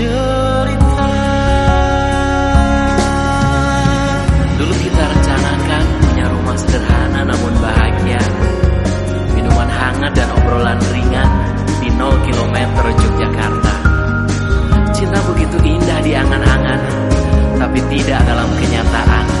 cerita. Dulu kita rencanakan punya rumah sederhana namun bahagia. Minuman hangat dan obrolan ringan di 0 km Yogyakarta. Cinta begitu indah di angan-angan Tapi tidak dalam kenyataan.